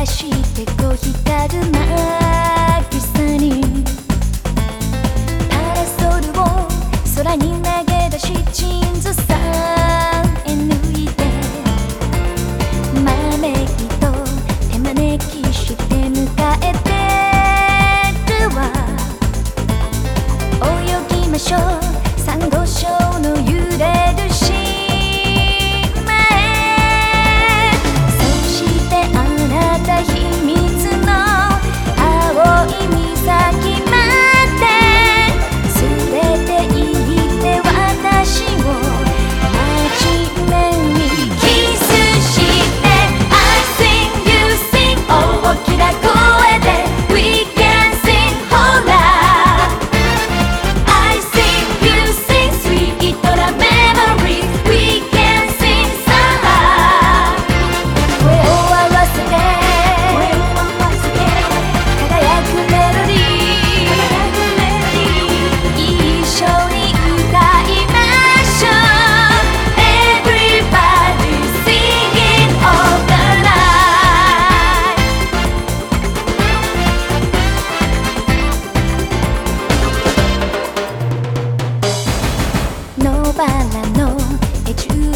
らしてこう光るさにパラソルを空に